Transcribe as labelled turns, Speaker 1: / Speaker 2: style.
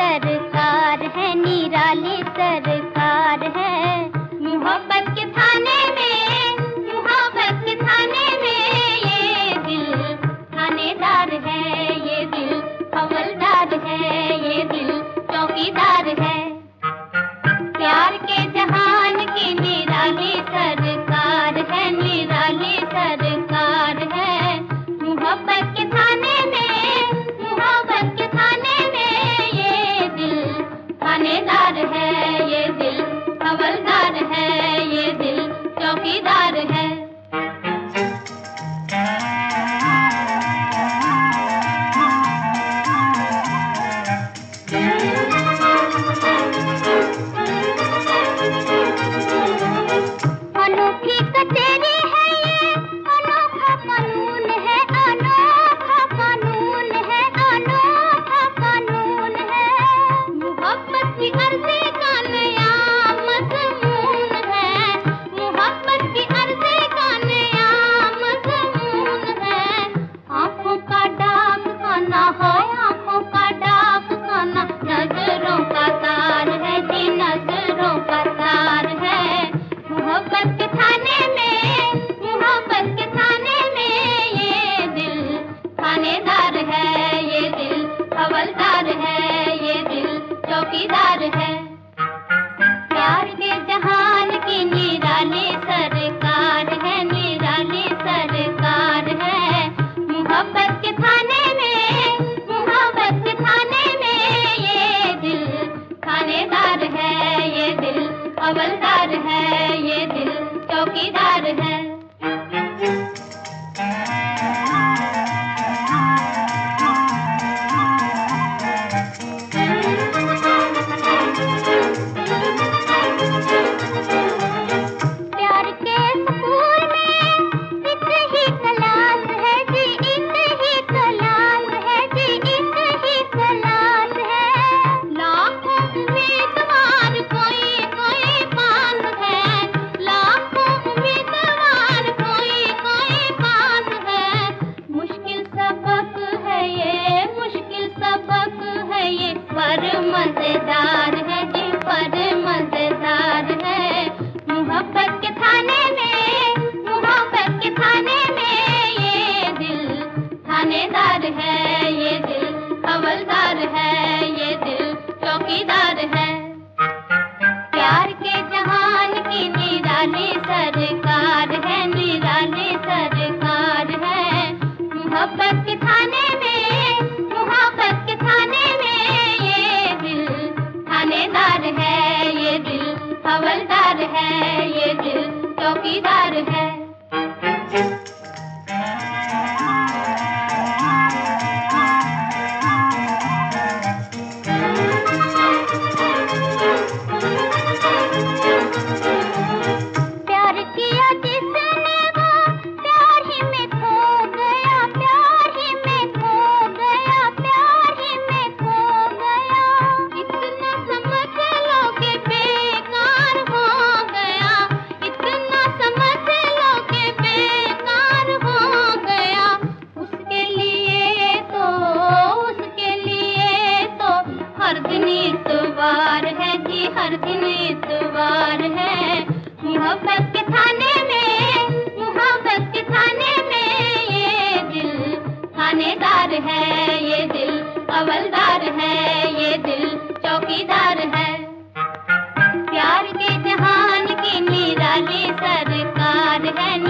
Speaker 1: सरकार है निरा मज़ेदार है। प्यार के जहान की निराली सरकार है, निराली सरकार है। मोहब्बत के खाने में, मोहब्बत के खाने में ये दिल खानेदार है, ये दिल अमलदार है, ये दिल चौकीदार मज़ेदार है जी पर मज़ेदार है। मोहब्बत के थाने में जीवन